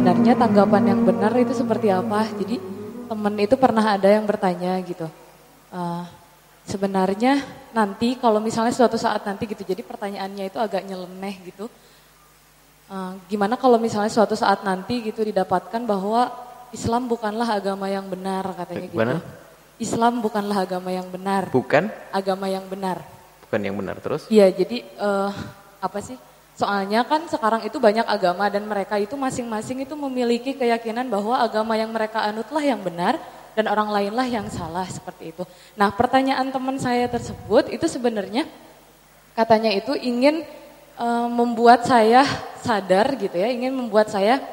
sebenarnya tanggapan yang benar itu seperti apa? Jadi temen itu pernah ada yang bertanya gitu. Uh, sebenarnya nanti kalau misalnya suatu saat nanti gitu, jadi pertanyaannya itu agak nyeleneh gitu. Uh, gimana kalau misalnya suatu saat nanti gitu didapatkan bahwa Islam bukanlah agama yang benar katanya gitu. Islam bukanlah agama yang benar. Bukan? Agama yang benar. Bukan yang benar terus? Iya, jadi uh, apa sih? Soalnya kan sekarang itu banyak agama dan mereka itu masing-masing itu memiliki keyakinan bahwa agama yang mereka anutlah yang benar dan orang lainlah yang salah seperti itu. Nah pertanyaan teman saya tersebut itu sebenarnya katanya itu ingin e, membuat saya sadar gitu ya, ingin membuat saya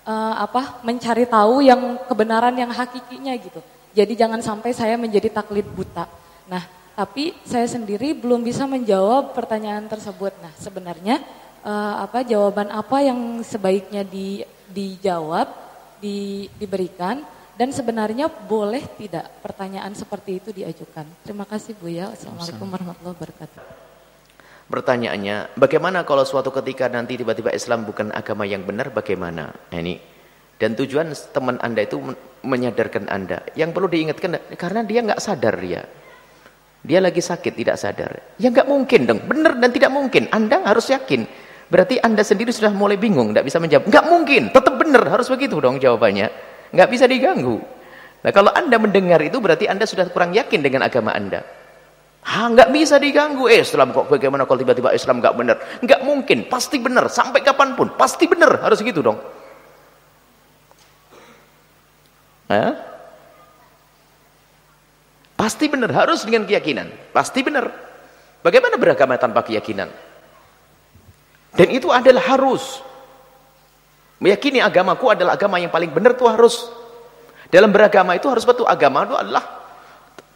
e, apa mencari tahu yang kebenaran yang hakikinya gitu. Jadi jangan sampai saya menjadi taklid buta. Nah tapi saya sendiri belum bisa menjawab pertanyaan tersebut. Nah, sebenarnya uh, apa jawaban apa yang sebaiknya di, dijawab, di, diberikan dan sebenarnya boleh tidak pertanyaan seperti itu diajukan. Terima kasih Bu ya. Assalamualaikum warahmatullahi wabarakatuh. Pertanyaannya, bagaimana kalau suatu ketika nanti tiba-tiba Islam bukan agama yang benar, bagaimana? Nah, ini dan tujuan teman Anda itu menyadarkan Anda. Yang perlu diingatkan karena dia nggak sadar dia. Dia lagi sakit, tidak sadar. Ya nggak mungkin dong, benar dan tidak mungkin. Anda harus yakin. Berarti Anda sendiri sudah mulai bingung, tidak bisa menjawab. Nggak mungkin, tetap benar, harus begitu dong jawabannya. Nggak bisa diganggu. Nah kalau Anda mendengar itu berarti Anda sudah kurang yakin dengan agama Anda. Ha, nggak bisa diganggu. Eh, Islam kok bagaimana kalau tiba-tiba Islam nggak benar? Nggak mungkin, pasti benar. Sampai kapan pun, pasti benar. Harus gitu dong. Hah? Pasti benar, harus dengan keyakinan. Pasti benar. Bagaimana beragama tanpa keyakinan? Dan itu adalah harus. Meyakini agamaku adalah agama yang paling benar itu harus. Dalam beragama itu harus betul. Agama itu adalah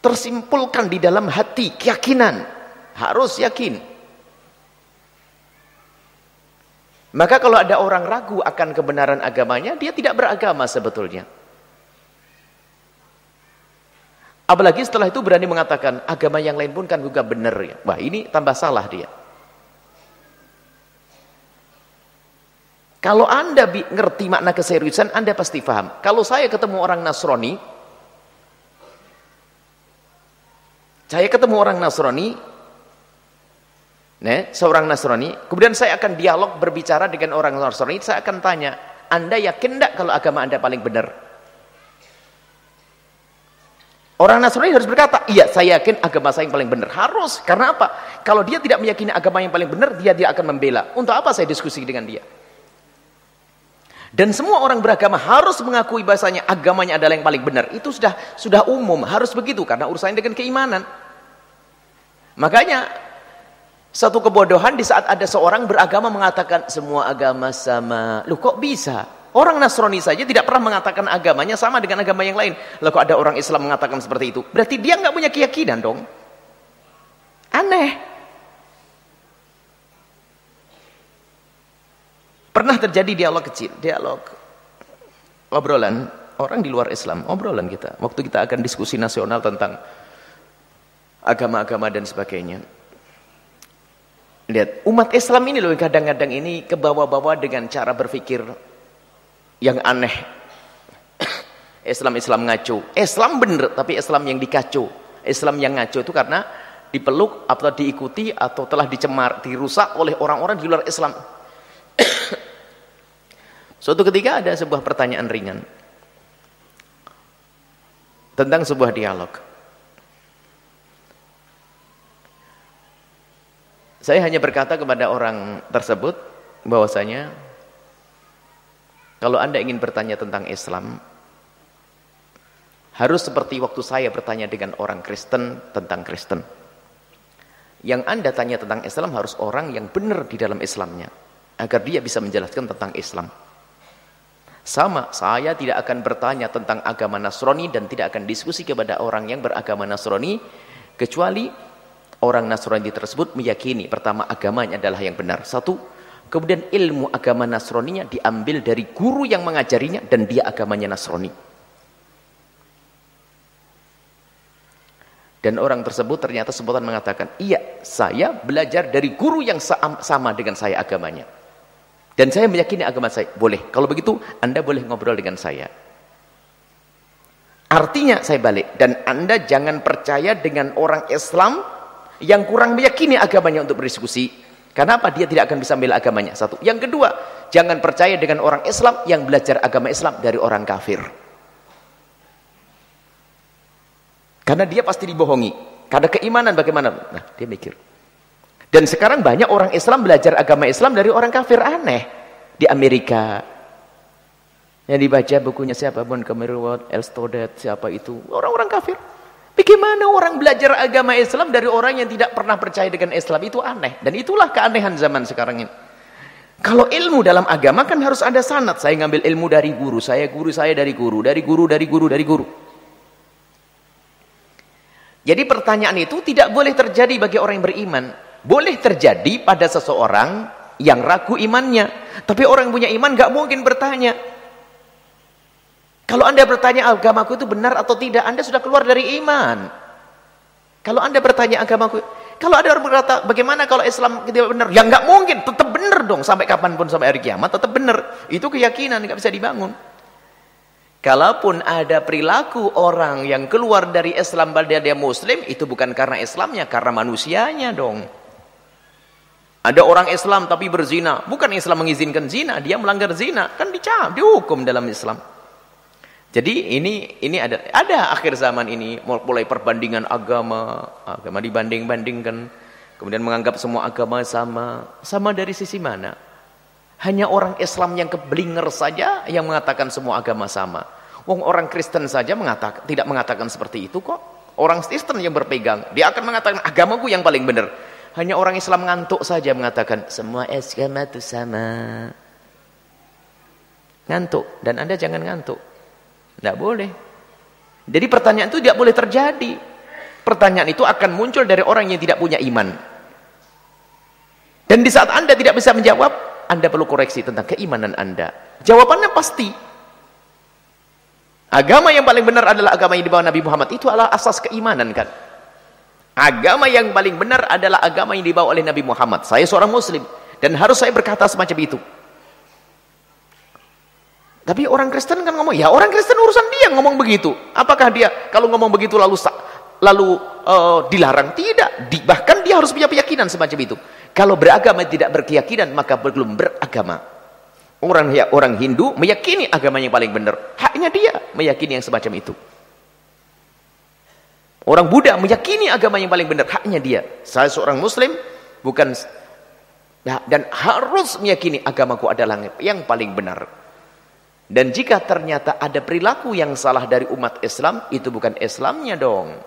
tersimpulkan di dalam hati, keyakinan. Harus yakin. Maka kalau ada orang ragu akan kebenaran agamanya, dia tidak beragama sebetulnya. Apalagi setelah itu berani mengatakan agama yang lain pun kan juga benar ya. Wah ini tambah salah dia. Kalau anda ngerti makna keseriusan, anda pasti paham. Kalau saya ketemu orang Nasrani, saya ketemu orang Nasrani, nih, seorang Nasrani, kemudian saya akan dialog berbicara dengan orang Nasrani, saya akan tanya, anda yakin tidak kalau agama anda paling benar? Orang Nasrani harus berkata, iya saya yakin agama saya yang paling benar. Harus, karena apa? Kalau dia tidak meyakini agama yang paling benar, dia dia akan membela. Untuk apa saya diskusi dengan dia? Dan semua orang beragama harus mengakui bahasanya agamanya adalah yang paling benar. Itu sudah sudah umum, harus begitu karena urusannya dengan keimanan. Makanya satu kebodohan di saat ada seorang beragama mengatakan semua agama sama. Loh kok bisa? Orang Nasrani saja tidak pernah mengatakan agamanya sama dengan agama yang lain. Lalu ada orang Islam mengatakan seperti itu? Berarti dia nggak punya keyakinan dong. Aneh. Pernah terjadi dialog kecil, dialog obrolan orang di luar Islam, obrolan kita. Waktu kita akan diskusi nasional tentang agama-agama dan sebagainya. Lihat, umat Islam ini loh kadang-kadang ini ke bawah-bawah dengan cara berpikir yang aneh. Islam-Islam ngaco. Islam bener, tapi Islam yang dikaco. Islam yang ngaco itu karena dipeluk atau diikuti atau telah dicemar, dirusak oleh orang-orang di luar Islam. Suatu ketika ada sebuah pertanyaan ringan tentang sebuah dialog. Saya hanya berkata kepada orang tersebut bahwasanya kalau Anda ingin bertanya tentang Islam, harus seperti waktu saya bertanya dengan orang Kristen tentang Kristen. Yang Anda tanya tentang Islam harus orang yang benar di dalam Islamnya. Agar dia bisa menjelaskan tentang Islam. Sama, saya tidak akan bertanya tentang agama Nasrani dan tidak akan diskusi kepada orang yang beragama Nasrani. Kecuali orang Nasrani tersebut meyakini pertama agamanya adalah yang benar. Satu, Kemudian ilmu agama Nasroninya diambil dari guru yang mengajarinya dan dia agamanya Nasrani. Dan orang tersebut ternyata sebutan mengatakan, iya saya belajar dari guru yang sama dengan saya agamanya. Dan saya meyakini agama saya. Boleh. Kalau begitu, Anda boleh ngobrol dengan saya. Artinya saya balik. Dan Anda jangan percaya dengan orang Islam yang kurang meyakini agamanya untuk berdiskusi. Kenapa? Dia tidak akan bisa membela agamanya. Satu. Yang kedua, jangan percaya dengan orang Islam yang belajar agama Islam dari orang kafir. Karena dia pasti dibohongi. Karena keimanan bagaimana? Nah, dia mikir. Dan sekarang banyak orang Islam belajar agama Islam dari orang kafir aneh. Di Amerika. Yang dibaca bukunya siapa? Bon Camerwood, Elstodet, siapa itu? Orang-orang kafir. Bagaimana orang belajar agama Islam dari orang yang tidak pernah percaya dengan Islam? Itu aneh. Dan itulah keanehan zaman sekarang ini. Kalau ilmu dalam agama kan harus ada sanat. Saya ngambil ilmu dari guru, saya guru saya dari guru, dari guru, dari guru, dari guru. Jadi pertanyaan itu tidak boleh terjadi bagi orang yang beriman boleh terjadi pada seseorang yang ragu imannya. Tapi orang yang punya iman gak mungkin bertanya. Kalau anda bertanya agamaku itu benar atau tidak, anda sudah keluar dari iman. Kalau anda bertanya agamaku, kalau ada orang berkata, bagaimana kalau Islam tidak benar? Ya nggak mungkin, tetap benar dong sampai kapan pun sampai hari kiamat, tetap benar. Itu keyakinan, nggak bisa dibangun. Kalaupun ada perilaku orang yang keluar dari Islam pada dia Muslim, itu bukan karena Islamnya, karena manusianya dong. Ada orang Islam tapi berzina. Bukan Islam mengizinkan zina, dia melanggar zina. Kan dicap, dihukum dalam Islam. Jadi ini ini ada ada akhir zaman ini mulai perbandingan agama, agama dibanding-bandingkan, kemudian menganggap semua agama sama. Sama dari sisi mana? Hanya orang Islam yang keblinger saja yang mengatakan semua agama sama. Wong orang Kristen saja mengatakan tidak mengatakan seperti itu kok. Orang Kristen yang berpegang, dia akan mengatakan agamaku yang paling benar. Hanya orang Islam ngantuk saja mengatakan semua agama itu sama. Ngantuk dan Anda jangan ngantuk. Tidak boleh. Jadi pertanyaan itu tidak boleh terjadi. Pertanyaan itu akan muncul dari orang yang tidak punya iman. Dan di saat Anda tidak bisa menjawab, Anda perlu koreksi tentang keimanan Anda. Jawabannya pasti. Agama yang paling benar adalah agama yang dibawa Nabi Muhammad. Itu adalah asas keimanan kan. Agama yang paling benar adalah agama yang dibawa oleh Nabi Muhammad. Saya seorang muslim dan harus saya berkata semacam itu. Tapi orang Kristen kan ngomong, ya orang Kristen urusan dia ngomong begitu. Apakah dia kalau ngomong begitu lalu lalu uh, dilarang? Tidak. Di, bahkan dia harus punya keyakinan semacam itu. Kalau beragama tidak berkeyakinan maka belum beragama. Orang ya orang Hindu meyakini agama yang paling benar. Haknya dia meyakini yang semacam itu. Orang Buddha meyakini agama yang paling benar, haknya dia. Saya seorang muslim, bukan dan harus meyakini agamaku adalah yang paling benar. Dan jika ternyata ada perilaku yang salah dari umat Islam, itu bukan Islamnya dong.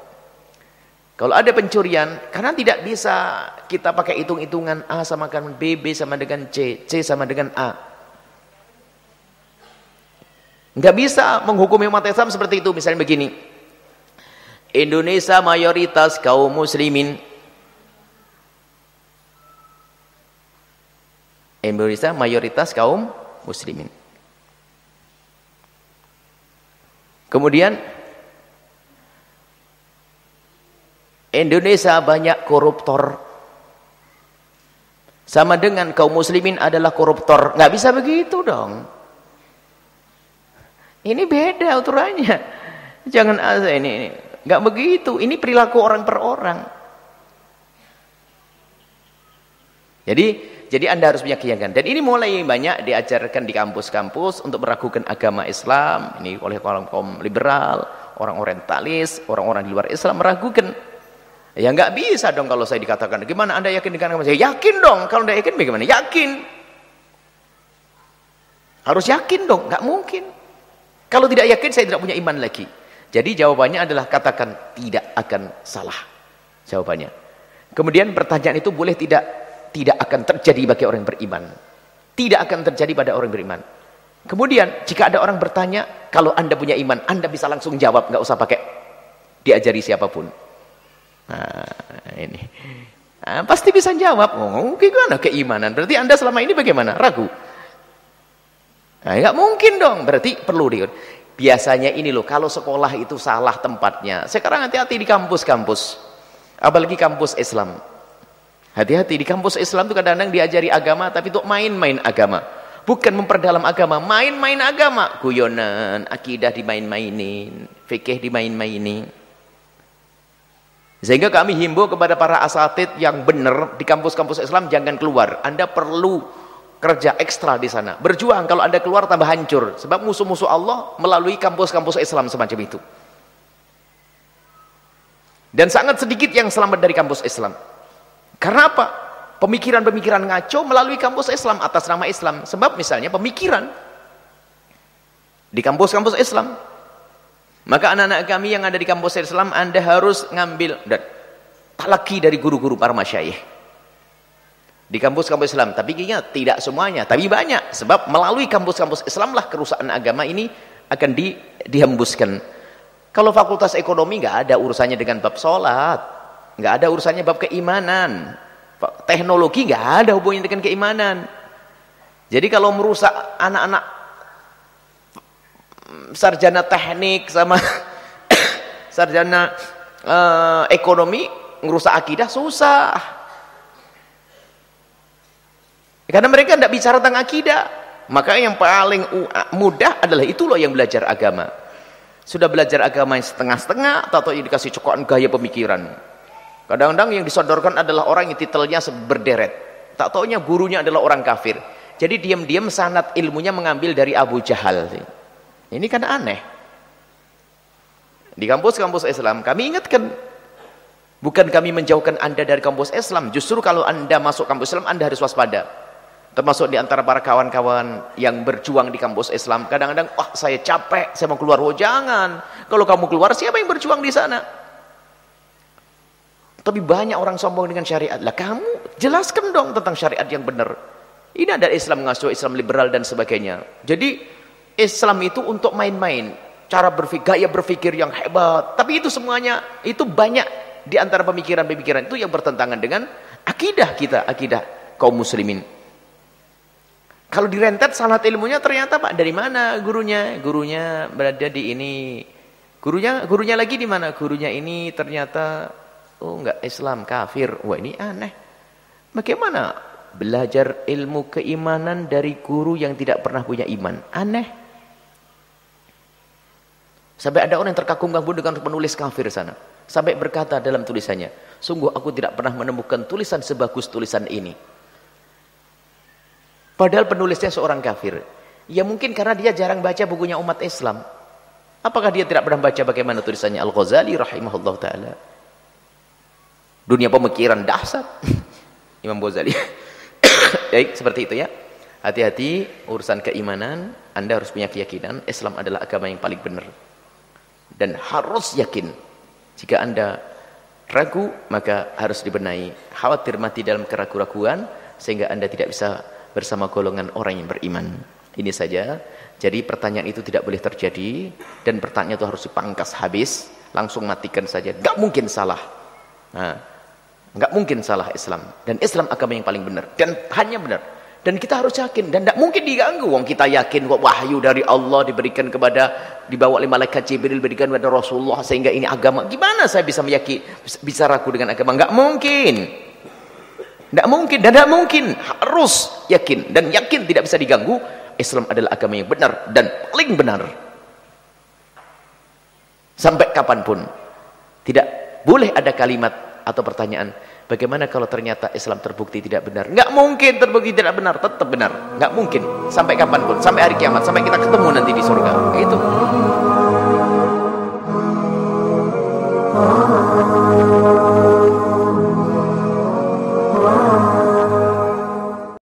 Kalau ada pencurian, karena tidak bisa kita pakai hitung-hitungan A sama dengan B, B sama dengan C, C sama dengan A. Enggak bisa menghukumi umat Islam seperti itu. Misalnya begini, Indonesia mayoritas kaum muslimin Indonesia mayoritas kaum muslimin kemudian Indonesia banyak koruptor. Sama dengan kaum muslimin adalah koruptor. Nggak bisa begitu dong. Ini beda aturannya. Jangan ini, ini. Enggak begitu. Ini perilaku orang per orang. Jadi jadi Anda harus meyakinkan. Dan ini mulai banyak diajarkan di kampus-kampus untuk meragukan agama Islam. Ini oleh kaum kaum liberal, orang orientalis, orang-orang di luar Islam meragukan. Ya enggak bisa dong kalau saya dikatakan, gimana Anda yakin dengan agama saya? Yakin dong. Kalau Anda yakin bagaimana? Yakin. Harus yakin dong, enggak mungkin. Kalau tidak yakin saya tidak punya iman lagi. Jadi jawabannya adalah katakan tidak akan salah. Jawabannya. Kemudian pertanyaan itu boleh tidak tidak akan terjadi bagi orang beriman. Tidak akan terjadi pada orang beriman. Kemudian jika ada orang bertanya, kalau anda punya iman, anda bisa langsung jawab, nggak usah pakai diajari siapa pun. Nah, ini. Nah, pasti bisa jawab. Oh, gimana keimanan? Berarti anda selama ini bagaimana? Ragu. Nah, nggak mungkin dong. Berarti perlu di Biasanya ini loh, kalau sekolah itu salah tempatnya. Sekarang hati-hati di kampus-kampus. Apalagi kampus Islam. Hati-hati di kampus Islam itu kadang-kadang diajari agama, tapi untuk main-main agama. Bukan memperdalam agama, main-main agama. Guyonan, akidah dimain-mainin, fikih dimain-mainin. Sehingga kami himbau kepada para asatid yang benar di kampus-kampus Islam jangan keluar. Anda perlu kerja ekstra di sana. Berjuang kalau Anda keluar tambah hancur. Sebab musuh-musuh Allah melalui kampus-kampus Islam semacam itu. Dan sangat sedikit yang selamat dari kampus Islam. Karena apa? pemikiran-pemikiran ngaco melalui kampus Islam atas nama Islam. Sebab misalnya pemikiran di kampus-kampus Islam. Maka anak-anak kami yang ada di kampus Islam, Anda harus ngambil dan talaki dari guru-guru para masyayikh. Di kampus-kampus Islam. Tapi ingat, tidak semuanya, tapi banyak. Sebab melalui kampus-kampus Islam lah kerusakan agama ini akan di, dihembuskan. Kalau fakultas ekonomi nggak ada urusannya dengan bab sholat. Nggak ada urusannya bab keimanan. Teknologi nggak ada hubungannya dengan keimanan. Jadi kalau merusak anak-anak sarjana teknik sama sarjana uh, ekonomi ngerusak akidah susah. Karena mereka tidak bicara tentang akidah. Maka yang paling mudah adalah itu loh yang belajar agama. Sudah belajar agama yang setengah-setengah atau dikasih cokokan gaya pemikiran Kadang-kadang yang disodorkan adalah orang yang titelnya berderet. Tak taunya gurunya adalah orang kafir. Jadi diam-diam sanat ilmunya mengambil dari Abu Jahal. Ini kan aneh. Di kampus-kampus Islam kami ingatkan bukan kami menjauhkan Anda dari kampus Islam. Justru kalau Anda masuk kampus Islam Anda harus waspada. Termasuk di antara para kawan-kawan yang berjuang di kampus Islam. Kadang-kadang, wah saya capek, saya mau keluar. Oh jangan. Kalau kamu keluar, siapa yang berjuang di sana? Tapi banyak orang sombong dengan syariat. Lah kamu jelaskan dong tentang syariat yang benar. Ini ada Islam ngasuh, Islam liberal dan sebagainya. Jadi Islam itu untuk main-main. Cara berpikir, gaya berpikir yang hebat. Tapi itu semuanya, itu banyak di antara pemikiran-pemikiran itu yang bertentangan dengan akidah kita, akidah kaum muslimin. Kalau direntet sanat ilmunya ternyata Pak dari mana gurunya? Gurunya berada di ini. Gurunya gurunya lagi di mana? Gurunya ini ternyata Oh enggak Islam kafir. Wah ini aneh. Bagaimana belajar ilmu keimanan dari guru yang tidak pernah punya iman? Aneh. Sampai ada orang yang terkagum-kagum dengan penulis kafir sana. Sampai berkata dalam tulisannya, sungguh aku tidak pernah menemukan tulisan sebagus tulisan ini. Padahal penulisnya seorang kafir. Ya mungkin karena dia jarang baca bukunya umat Islam. Apakah dia tidak pernah baca bagaimana tulisannya Al-Ghazali rahimahullah ta'ala? Dunia pemikiran dahsyat. Imam Ghazali. Baik seperti itu ya. Hati-hati urusan keimanan. Anda harus punya keyakinan Islam adalah agama yang paling benar. Dan harus yakin jika anda ragu maka harus dibenahi. Khawatir mati dalam keraguan sehingga anda tidak bisa bersama golongan orang yang beriman. Ini saja. Jadi pertanyaan itu tidak boleh terjadi dan pertanyaan itu harus dipangkas habis. Langsung matikan saja. Gak mungkin salah. Nah Enggak mungkin salah Islam. Dan Islam agama yang paling benar. Dan hanya benar. Dan kita harus yakin. Dan tidak mungkin diganggu. Wong kita yakin wahyu dari Allah diberikan kepada, dibawa oleh malaikat Jibril, diberikan kepada Rasulullah. Sehingga ini agama. Gimana saya bisa meyakin, bisa ragu dengan agama? Enggak mungkin. Tidak mungkin. Dan tidak mungkin. Harus yakin. Dan yakin tidak bisa diganggu. Islam adalah agama yang benar. Dan paling benar. Sampai kapan pun. Tidak boleh ada kalimat atau pertanyaan bagaimana kalau ternyata Islam terbukti tidak benar? Nggak mungkin terbukti tidak benar tetap benar. Nggak mungkin. Sampai kapan pun? Sampai hari kiamat sampai kita ketemu nanti di surga. Itu